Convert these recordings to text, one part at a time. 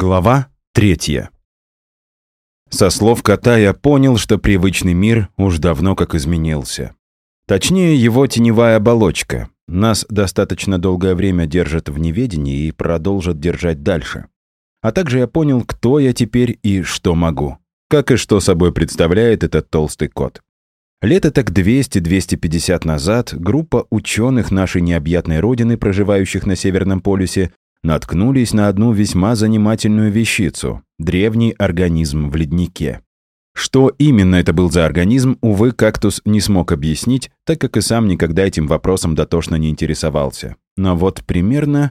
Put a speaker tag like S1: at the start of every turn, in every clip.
S1: Глава третья. Со слов кота я понял, что привычный мир уж давно как изменился. Точнее, его теневая оболочка. Нас достаточно долгое время держат в неведении и продолжат держать дальше. А также я понял, кто я теперь и что могу. Как и что собой представляет этот толстый кот. Лето так 200-250 назад группа ученых нашей необъятной родины, проживающих на Северном полюсе, наткнулись на одну весьма занимательную вещицу — древний организм в леднике. Что именно это был за организм, увы, кактус не смог объяснить, так как и сам никогда этим вопросом дотошно не интересовался. Но вот примерно...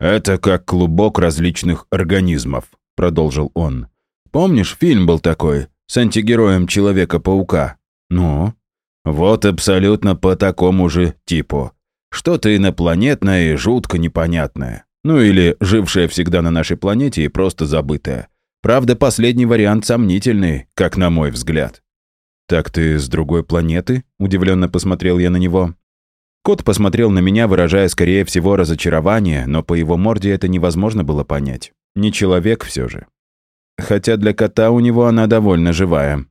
S1: «Это как клубок различных организмов», — продолжил он. «Помнишь, фильм был такой, с антигероем Человека-паука?» «Ну?» «Вот абсолютно по такому же типу. Что-то инопланетное и жутко непонятное. Ну или жившая всегда на нашей планете и просто забытая. Правда, последний вариант сомнительный, как на мой взгляд. «Так ты с другой планеты?» — удивленно посмотрел я на него. Кот посмотрел на меня, выражая, скорее всего, разочарование, но по его морде это невозможно было понять. Не человек все же. Хотя для кота у него она довольно живая.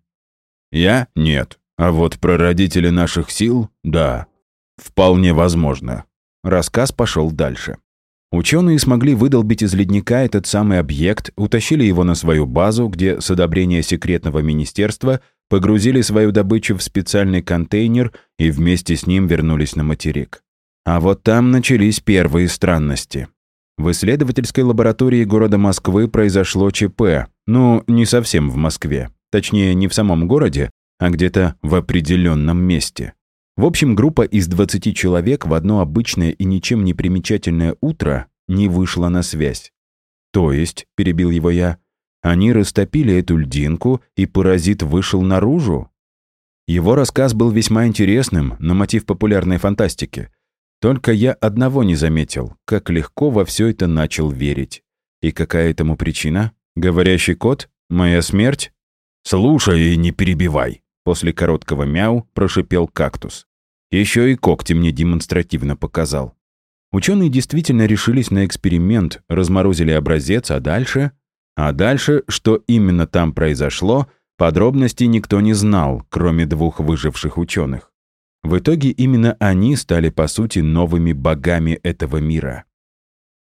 S1: Я — нет. А вот про родителей наших сил — да. Вполне возможно. Рассказ пошел дальше. Ученые смогли выдолбить из ледника этот самый объект, утащили его на свою базу, где с одобрения секретного министерства погрузили свою добычу в специальный контейнер и вместе с ним вернулись на материк. А вот там начались первые странности. В исследовательской лаборатории города Москвы произошло ЧП. Ну, не совсем в Москве. Точнее, не в самом городе, а где-то в определенном месте. В общем, группа из 20 человек в одно обычное и ничем не примечательное утро не вышла на связь. То есть, перебил его я, они растопили эту льдинку, и паразит вышел наружу? Его рассказ был весьма интересным, на мотив популярной фантастики. Только я одного не заметил, как легко во все это начал верить. И какая этому причина? Говорящий кот? Моя смерть? Слушай и не перебивай. После короткого мяу прошипел кактус. Еще и когти мне демонстративно показал. Ученые действительно решились на эксперимент, разморозили образец, а дальше... А дальше, что именно там произошло, подробностей никто не знал, кроме двух выживших ученых. В итоге именно они стали, по сути, новыми богами этого мира.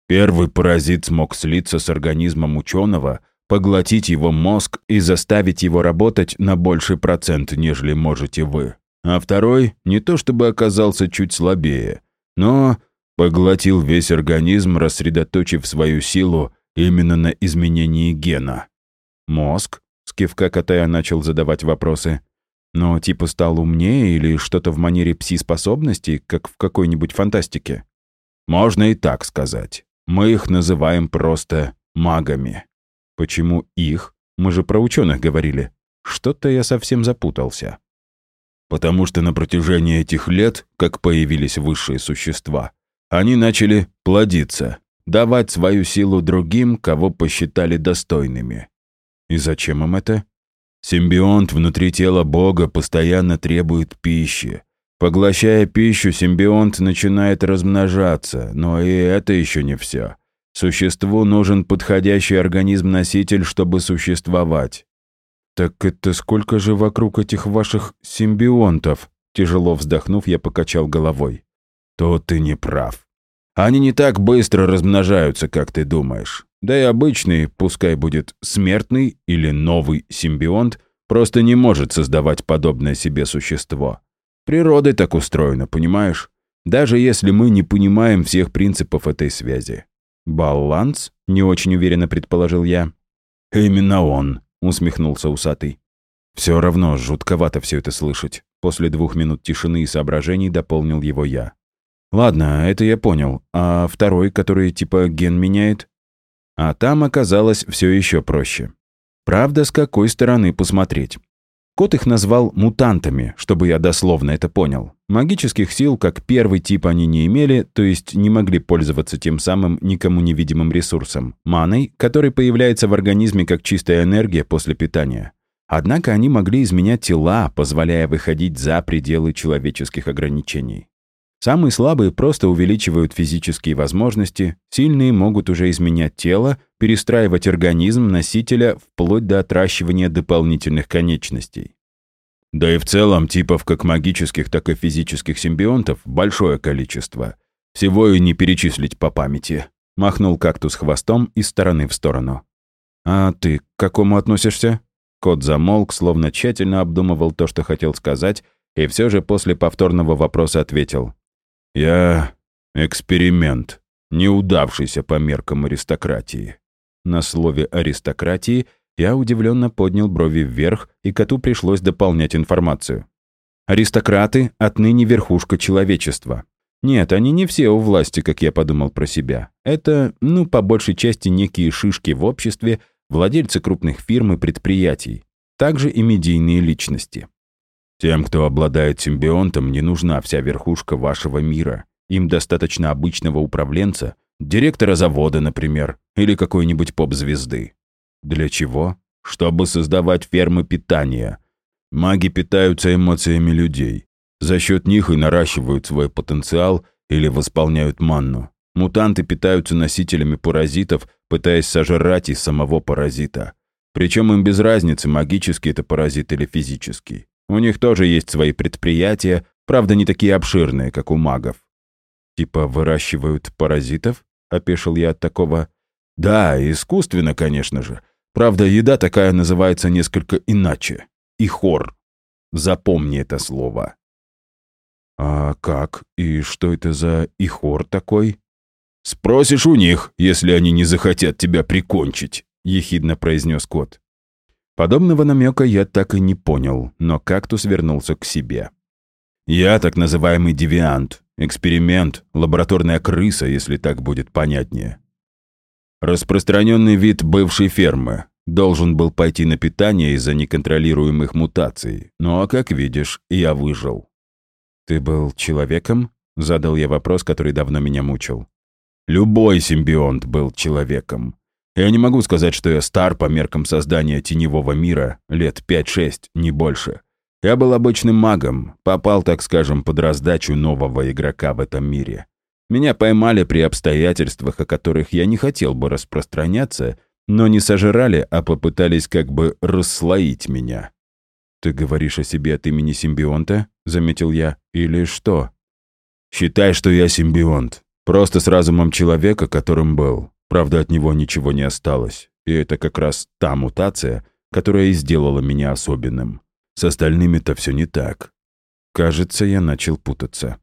S1: Первый паразит смог слиться с организмом ученого, поглотить его мозг и заставить его работать на больший процент, нежели можете вы. А второй не то чтобы оказался чуть слабее, но поглотил весь организм, рассредоточив свою силу именно на изменении гена. Мозг? С кивка кота начал задавать вопросы. Но типа стал умнее или что-то в манере пси-способностей, как в какой-нибудь фантастике? Можно и так сказать. Мы их называем просто магами. Почему их? Мы же про ученых говорили. Что-то я совсем запутался. Потому что на протяжении этих лет, как появились высшие существа, они начали плодиться, давать свою силу другим, кого посчитали достойными. И зачем им это? Симбионт внутри тела Бога постоянно требует пищи. Поглощая пищу, симбионт начинает размножаться, но и это еще не все. Существу нужен подходящий организм-носитель, чтобы существовать. «Так это сколько же вокруг этих ваших симбионтов?» Тяжело вздохнув, я покачал головой. «То ты не прав. Они не так быстро размножаются, как ты думаешь. Да и обычный, пускай будет смертный или новый симбионт, просто не может создавать подобное себе существо. Природой так устроено, понимаешь? Даже если мы не понимаем всех принципов этой связи. «Баланс?» — не очень уверенно предположил я. «Именно он», — усмехнулся усатый. «Все равно жутковато все это слышать». После двух минут тишины и соображений дополнил его я. «Ладно, это я понял. А второй, который типа ген меняет?» А там оказалось все еще проще. Правда, с какой стороны посмотреть. Кот их назвал мутантами, чтобы я дословно это понял. Магических сил, как первый тип, они не имели, то есть не могли пользоваться тем самым никому невидимым ресурсом – маной, который появляется в организме как чистая энергия после питания. Однако они могли изменять тела, позволяя выходить за пределы человеческих ограничений. Самые слабые просто увеличивают физические возможности, сильные могут уже изменять тело, перестраивать организм носителя вплоть до отращивания дополнительных конечностей. Да и в целом типов как магических, так и физических симбионтов большое количество. Всего и не перечислить по памяти. Махнул кактус хвостом из стороны в сторону. «А ты к какому относишься?» Кот замолк, словно тщательно обдумывал то, что хотел сказать, и все же после повторного вопроса ответил. «Я эксперимент, неудавшийся по меркам аристократии». На слове «аристократии» Я удивленно поднял брови вверх, и коту пришлось дополнять информацию. Аристократы отныне верхушка человечества. Нет, они не все у власти, как я подумал про себя. Это, ну, по большей части некие шишки в обществе, владельцы крупных фирм и предприятий. Также и медийные личности. Тем, кто обладает симбионтом, не нужна вся верхушка вашего мира. Им достаточно обычного управленца, директора завода, например, или какой-нибудь поп-звезды. Для чего? Чтобы создавать фермы питания. Маги питаются эмоциями людей. За счет них и наращивают свой потенциал или восполняют манну. Мутанты питаются носителями паразитов, пытаясь сожрать и самого паразита. Причем им без разницы, магический это паразит или физический. У них тоже есть свои предприятия, правда, не такие обширные, как у магов. «Типа выращивают паразитов?» — опешил я от такого. «Да, искусственно, конечно же. Правда, еда такая называется несколько иначе. Ихор. Запомни это слово. А как? И что это за ихор такой? Спросишь у них, если они не захотят тебя прикончить, ехидно произнес кот. Подобного намека я так и не понял, но кактус вернулся к себе. Я так называемый девиант, эксперимент, лабораторная крыса, если так будет понятнее. Распространенный вид бывшей фермы. Должен был пойти на питание из-за неконтролируемых мутаций. Ну а как видишь, я выжил. «Ты был человеком?» — задал я вопрос, который давно меня мучил. «Любой симбионт был человеком. Я не могу сказать, что я стар по меркам создания теневого мира, лет 5-6, не больше. Я был обычным магом, попал, так скажем, под раздачу нового игрока в этом мире. Меня поймали при обстоятельствах, о которых я не хотел бы распространяться, но не сожрали, а попытались как бы расслоить меня. «Ты говоришь о себе от имени симбионта?» — заметил я. «Или что?» «Считай, что я симбионт. Просто с разумом человека, которым был. Правда, от него ничего не осталось. И это как раз та мутация, которая и сделала меня особенным. С остальными-то все не так». Кажется, я начал путаться.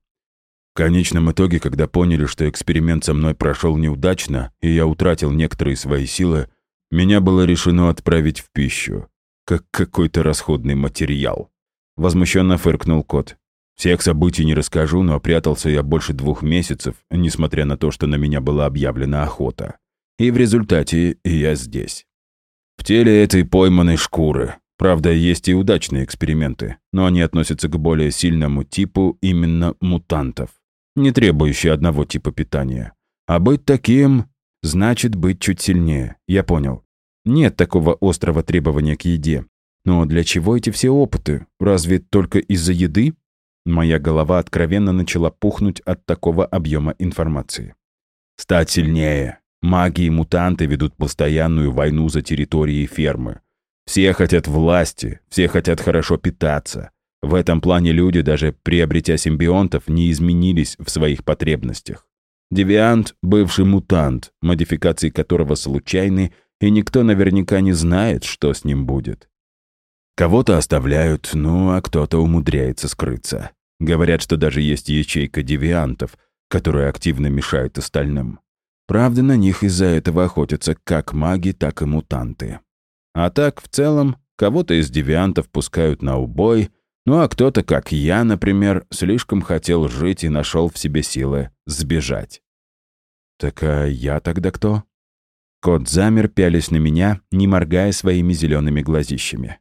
S1: В конечном итоге, когда поняли, что эксперимент со мной прошел неудачно, и я утратил некоторые свои силы, меня было решено отправить в пищу, как какой-то расходный материал. Возмущенно фыркнул кот. Всех событий не расскажу, но прятался я больше двух месяцев, несмотря на то, что на меня была объявлена охота. И в результате я здесь. В теле этой пойманной шкуры. Правда, есть и удачные эксперименты, но они относятся к более сильному типу именно мутантов не требующий одного типа питания. А быть таким значит быть чуть сильнее, я понял. Нет такого острого требования к еде. Но для чего эти все опыты? Разве только из-за еды? Моя голова откровенно начала пухнуть от такого объема информации. Стать сильнее. Маги и мутанты ведут постоянную войну за территории фермы. Все хотят власти, все хотят хорошо питаться. В этом плане люди, даже приобретя симбионтов, не изменились в своих потребностях. Девиант — бывший мутант, модификации которого случайны, и никто наверняка не знает, что с ним будет. Кого-то оставляют, ну а кто-то умудряется скрыться. Говорят, что даже есть ячейка девиантов, которая активно мешает остальным. Правда, на них из-за этого охотятся как маги, так и мутанты. А так, в целом, кого-то из девиантов пускают на убой — ну а кто-то, как я, например, слишком хотел жить и нашел в себе силы сбежать. Так а я тогда кто? Кот замер, пялись на меня, не моргая своими зелеными глазищами.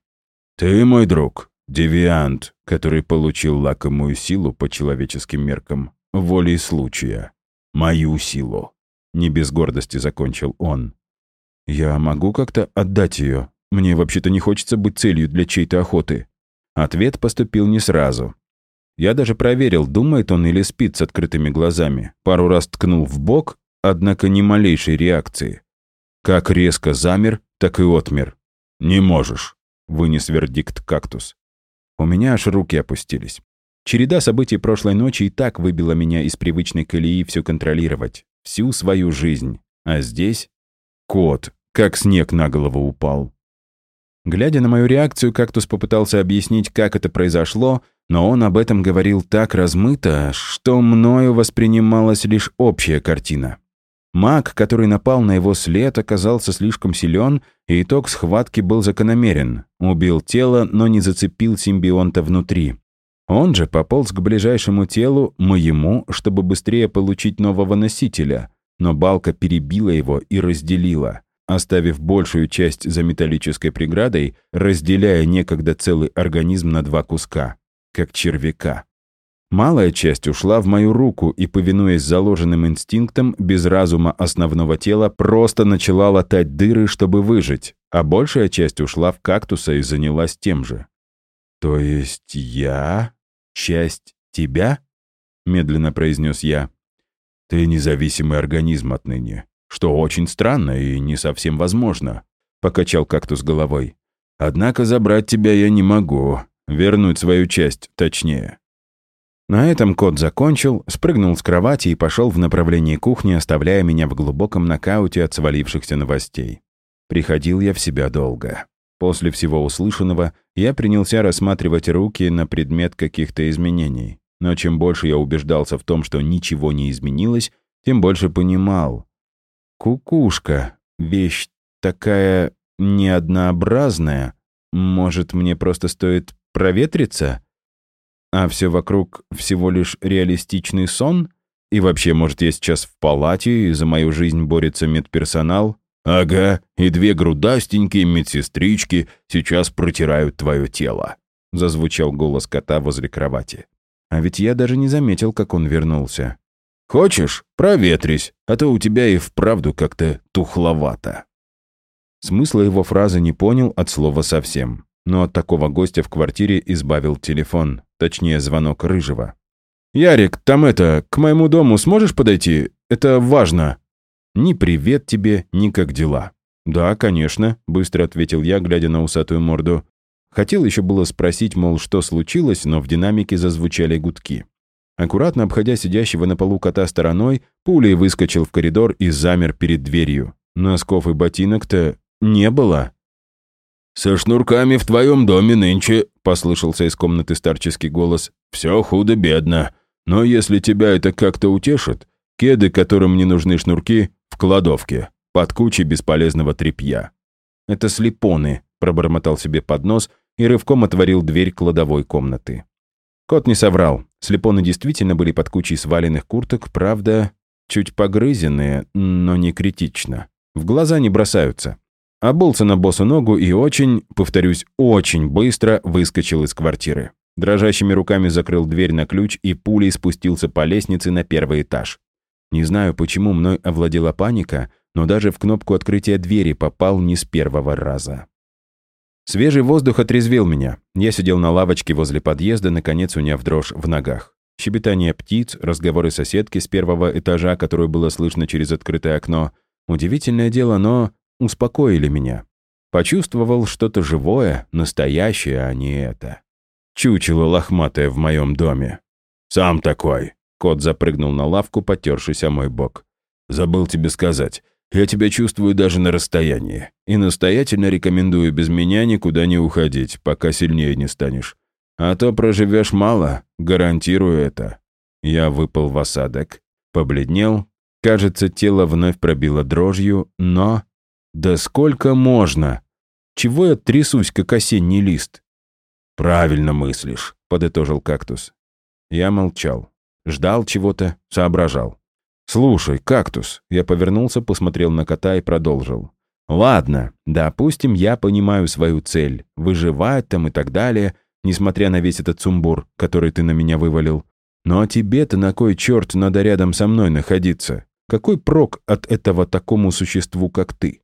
S1: «Ты мой друг, девиант, который получил лакомую силу по человеческим меркам, волей случая. Мою силу». Не без гордости закончил он. «Я могу как-то отдать ее? Мне вообще-то не хочется быть целью для чьей-то охоты». Ответ поступил не сразу. Я даже проверил, думает он или спит с открытыми глазами. Пару раз ткнул в бок, однако ни малейшей реакции. Как резко замер, так и отмер. «Не можешь», — вынес вердикт кактус. У меня аж руки опустились. Череда событий прошлой ночи и так выбила меня из привычной колеи все контролировать. Всю свою жизнь. А здесь... Кот, как снег на голову упал. Глядя на мою реакцию, кактус попытался объяснить, как это произошло, но он об этом говорил так размыто, что мною воспринималась лишь общая картина. Маг, который напал на его след, оказался слишком силен, и итог схватки был закономерен. Убил тело, но не зацепил симбионта внутри. Он же пополз к ближайшему телу, моему, чтобы быстрее получить нового носителя, но балка перебила его и разделила, оставив большую часть за металлической преградой, разделяя некогда целый организм на два куска, как червяка. Малая часть ушла в мою руку и, повинуясь заложенным инстинктам, без разума основного тела просто начала латать дыры, чтобы выжить, а большая часть ушла в кактуса и занялась тем же. «То есть я часть тебя?» — медленно произнес я. «Ты независимый организм отныне, что очень странно и не совсем возможно», — покачал кактус головой. «Однако забрать тебя я не могу, вернуть свою часть, точнее». На этом кот закончил, спрыгнул с кровати и пошел в направлении кухни, оставляя меня в глубоком нокауте от свалившихся новостей. Приходил я в себя долго. После всего услышанного я принялся рассматривать руки на предмет каких-то изменений. Но чем больше я убеждался в том, что ничего не изменилось, тем больше понимал. Кукушка — вещь такая неоднообразная. Может, мне просто стоит проветриться? А все вокруг всего лишь реалистичный сон? И вообще, может, я сейчас в палате, и за мою жизнь борется медперсонал? Ага, и две грудастенькие медсестрички сейчас протирают твое тело. Зазвучал голос кота возле кровати. А ведь я даже не заметил, как он вернулся. «Хочешь? Проветрись, а то у тебя и вправду как-то тухловато». Смысла его фразы не понял от слова совсем но от такого гостя в квартире избавил телефон, точнее, звонок Рыжего. «Ярик, там это, к моему дому сможешь подойти? Это важно». «Ни привет тебе, ни как дела». «Да, конечно», — быстро ответил я, глядя на усатую морду. Хотел еще было спросить, мол, что случилось, но в динамике зазвучали гудки. Аккуратно обходя сидящего на полу кота стороной, пулей выскочил в коридор и замер перед дверью. Носков и ботинок-то не было. «Со шнурками в твоем доме нынче», — послышался из комнаты старческий голос, — «все худо-бедно. Но если тебя это как-то утешит, кеды, которым не нужны шнурки, в кладовке, под кучей бесполезного тряпья». «Это слепоны», — пробормотал себе под нос и рывком отворил дверь кладовой комнаты. Кот не соврал. Слепоны действительно были под кучей сваленных курток, правда, чуть погрызенные, но не критично. В глаза не бросаются. Обулся на босу ногу и очень, повторюсь, очень быстро выскочил из квартиры. Дрожащими руками закрыл дверь на ключ и пулей спустился по лестнице на первый этаж. Не знаю, почему мной овладела паника, но даже в кнопку открытия двери попал не с первого раза. Свежий воздух отрезвил меня. Я сидел на лавочке возле подъезда, наконец уняв дрожь в ногах. Щебетание птиц, разговоры соседки с первого этажа, которую было слышно через открытое окно. Удивительное дело, но успокоили меня. Почувствовал что-то живое, настоящее, а не это. Чучело лохматое в моем доме. «Сам такой!» Кот запрыгнул на лавку, потершись о мой бок. «Забыл тебе сказать. Я тебя чувствую даже на расстоянии. И настоятельно рекомендую без меня никуда не уходить, пока сильнее не станешь. А то проживешь мало, гарантирую это». Я выпал в осадок, побледнел. Кажется, тело вновь пробило дрожью, но да сколько можно? Чего я трясусь, как осенний лист? Правильно мыслишь, подытожил кактус. Я молчал. Ждал чего-то, соображал. «Слушай, кактус», я повернулся, посмотрел на кота и продолжил. «Ладно, допустим, я понимаю свою цель, выживать там и так далее, несмотря на весь этот сумбур, который ты на меня вывалил. Но тебе-то на кой черт надо рядом со мной находиться? Какой прок от этого такому существу, как ты?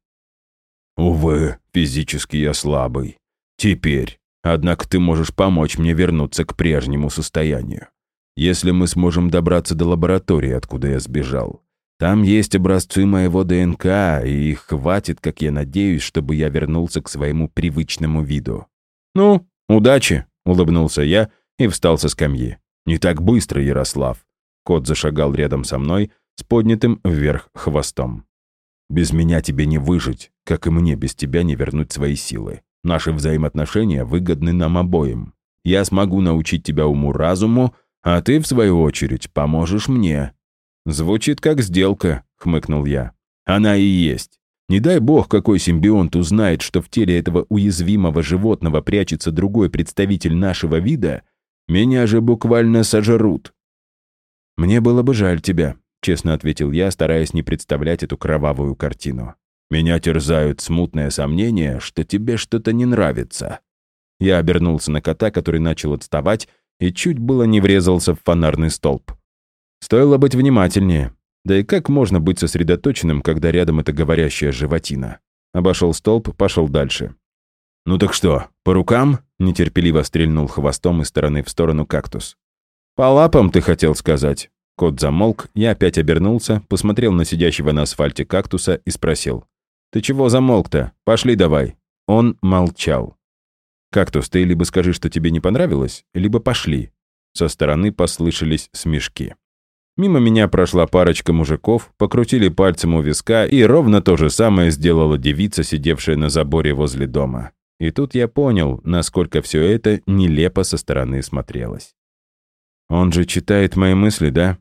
S1: Увы, физически я слабый. Теперь. Однако ты можешь помочь мне вернуться к прежнему состоянию. Если мы сможем добраться до лаборатории, откуда я сбежал. Там есть образцы моего ДНК, и их хватит, как я надеюсь, чтобы я вернулся к своему привычному виду. «Ну, удачи!» — улыбнулся я и встал со скамьи. «Не так быстро, Ярослав!» Кот зашагал рядом со мной с поднятым вверх хвостом. «Без меня тебе не выжить, как и мне без тебя не вернуть свои силы. Наши взаимоотношения выгодны нам обоим. Я смогу научить тебя уму-разуму, а ты, в свою очередь, поможешь мне». «Звучит как сделка», — хмыкнул я. «Она и есть. Не дай бог, какой симбионт узнает, что в теле этого уязвимого животного прячется другой представитель нашего вида, меня же буквально сожрут». «Мне было бы жаль тебя», — честно ответил я, стараясь не представлять эту кровавую картину. «Меня терзают смутные сомнения, что тебе что-то не нравится». Я обернулся на кота, который начал отставать, и чуть было не врезался в фонарный столб. Стоило быть внимательнее. Да и как можно быть сосредоточенным, когда рядом эта говорящая животина? Обошел столб, пошел дальше. «Ну так что, по рукам?» — нетерпеливо стрельнул хвостом из стороны в сторону кактус. «По лапам, ты хотел сказать?» Кот замолк, я опять обернулся, посмотрел на сидящего на асфальте кактуса и спросил. «Ты чего замолк-то? Пошли давай». Он молчал. «Кактус, ты либо скажи, что тебе не понравилось, либо пошли». Со стороны послышались смешки. Мимо меня прошла парочка мужиков, покрутили пальцем у виска, и ровно то же самое сделала девица, сидевшая на заборе возле дома. И тут я понял, насколько все это нелепо со стороны смотрелось. «Он же читает мои мысли, да?»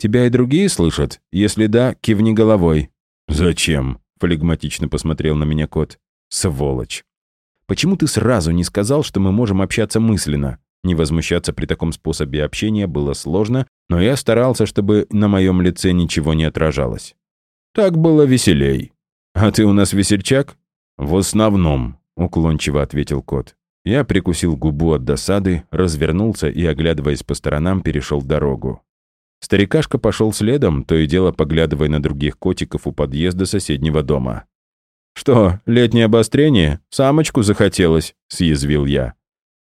S1: «Тебя и другие слышат? Если да, кивни головой». «Зачем?» — флегматично посмотрел на меня кот. «Сволочь!» «Почему ты сразу не сказал, что мы можем общаться мысленно?» Не возмущаться при таком способе общения было сложно, но я старался, чтобы на моем лице ничего не отражалось. «Так было веселей. А ты у нас весельчак?» «В основном», — уклончиво ответил кот. Я прикусил губу от досады, развернулся и, оглядываясь по сторонам, перешел дорогу. Старикашка пошел следом, то и дело поглядывая на других котиков у подъезда соседнего дома. «Что, летнее обострение? Самочку захотелось?» — съязвил я.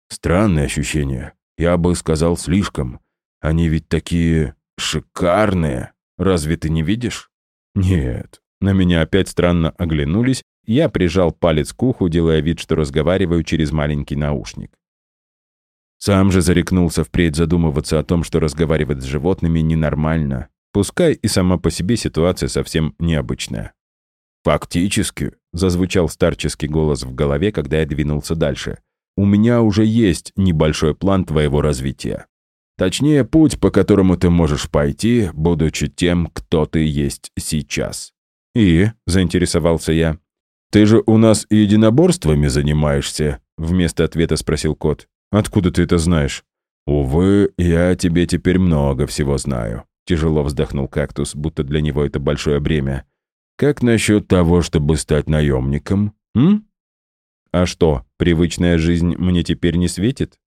S1: Странные ощущения. Я бы сказал, слишком. Они ведь такие шикарные. Разве ты не видишь? Нет. На меня опять странно оглянулись, я прижал палец к уху, делая вид, что разговариваю через маленький наушник. Сам же зарекнулся впредь задумываться о том, что разговаривать с животными ненормально. Пускай и сама по себе ситуация совсем необычная. «Фактически», — зазвучал старческий голос в голове, когда я двинулся дальше, у меня уже есть небольшой план твоего развития. Точнее, путь, по которому ты можешь пойти, будучи тем, кто ты есть сейчас. И, заинтересовался я, ты же у нас единоборствами занимаешься? Вместо ответа спросил кот. Откуда ты это знаешь? Увы, я о тебе теперь много всего знаю. Тяжело вздохнул кактус, будто для него это большое бремя. Как насчет того, чтобы стать наемником? М? «А что, привычная жизнь мне теперь не светит?»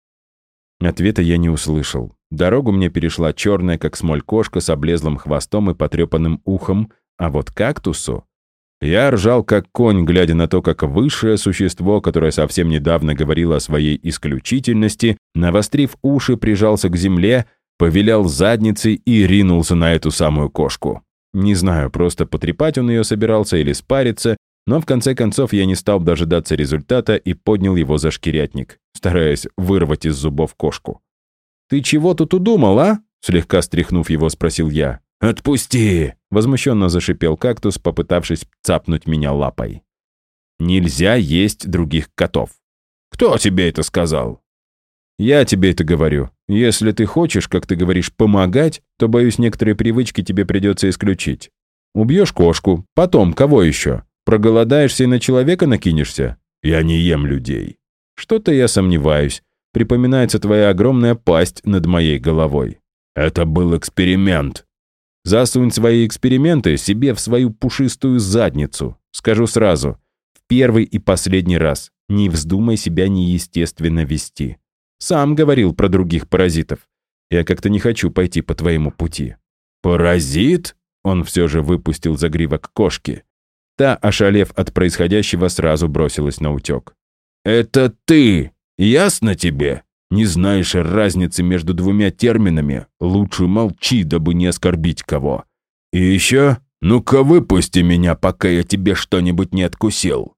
S1: Ответа я не услышал. Дорогу мне перешла черная, как смоль кошка, с облезлым хвостом и потрепанным ухом, а вот кактусу... Я ржал, как конь, глядя на то, как высшее существо, которое совсем недавно говорило о своей исключительности, навострив уши, прижался к земле, повилял задницей и ринулся на эту самую кошку. Не знаю, просто потрепать он ее собирался или спариться, но в конце концов я не стал дожидаться результата и поднял его за шкирятник, стараясь вырвать из зубов кошку. «Ты чего тут удумал, а?» Слегка стряхнув его, спросил я. «Отпусти!» — возмущенно зашипел кактус, попытавшись цапнуть меня лапой. «Нельзя есть других котов». «Кто тебе это сказал?» «Я тебе это говорю. Если ты хочешь, как ты говоришь, помогать, то, боюсь, некоторые привычки тебе придется исключить. Убьешь кошку, потом кого еще? Проголодаешься и на человека накинешься? Я не ем людей. Что-то я сомневаюсь. Припоминается твоя огромная пасть над моей головой. Это был эксперимент. Засунь свои эксперименты себе в свою пушистую задницу. Скажу сразу. В первый и последний раз. Не вздумай себя неестественно вести. Сам говорил про других паразитов. Я как-то не хочу пойти по твоему пути. «Паразит?» Он все же выпустил загривок кошки. Та, ошалев от происходящего, сразу бросилась на утек. «Это ты!»
S2: Ясно тебе? Не знаешь разницы между двумя терминами? Лучше молчи, дабы не оскорбить кого. И еще, ну-ка выпусти меня, пока я тебе что-нибудь не откусил».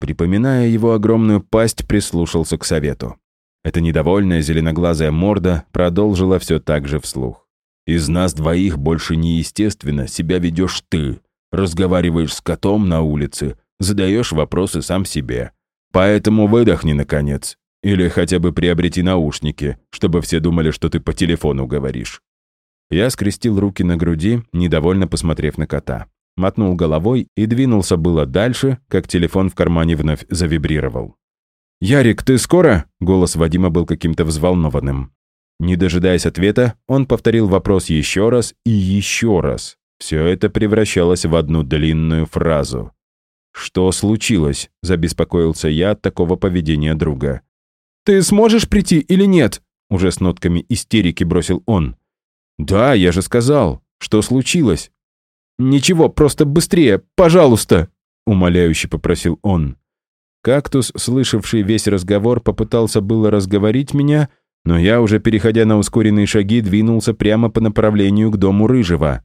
S1: Припоминая его огромную пасть, прислушался к совету. Эта недовольная зеленоглазая морда продолжила все так же вслух.
S2: «Из нас двоих больше неестественно себя ведешь ты. Разговариваешь с котом на улице, задаешь вопросы сам себе. Поэтому выдохни, наконец. Или хотя бы приобрети наушники, чтобы все думали, что ты по телефону говоришь».
S1: Я скрестил руки на груди, недовольно посмотрев на кота. Мотнул головой и двинулся было дальше, как телефон в кармане вновь завибрировал. «Ярик, ты скоро?» — голос Вадима был каким-то взволнованным. Не дожидаясь ответа, он повторил вопрос еще раз и еще раз. Все это превращалось в одну длинную фразу. «Что случилось?» — забеспокоился я от такого поведения друга. «Ты сможешь прийти или нет?» — уже с нотками истерики бросил он. «Да, я же сказал. Что случилось?» «Ничего, просто быстрее, пожалуйста!» — умоляюще попросил он. Кактус, слышавший весь разговор, попытался было разговорить меня, но я, уже переходя на ускоренные шаги, двинулся прямо по направлению к дому Рыжего.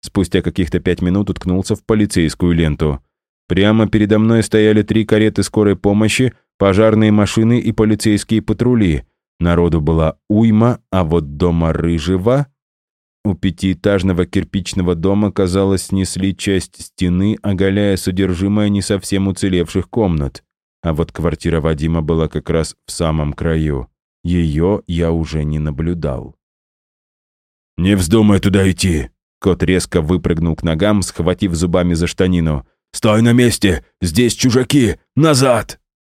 S1: Спустя каких-то пять минут уткнулся в полицейскую ленту. Прямо передо мной стояли три кареты скорой помощи, пожарные машины и полицейские патрули. Народу была уйма, а вот дома Рыжего... У пятиэтажного кирпичного дома, казалось, снесли часть стены, оголяя содержимое не совсем уцелевших комнат. А вот квартира Вадима была как раз в самом краю. Ее я уже не наблюдал.
S2: «Не вздумай туда идти!»
S1: Кот резко выпрыгнул к ногам, схватив зубами за штанину.
S2: «Стой на месте! Здесь чужаки! Назад!»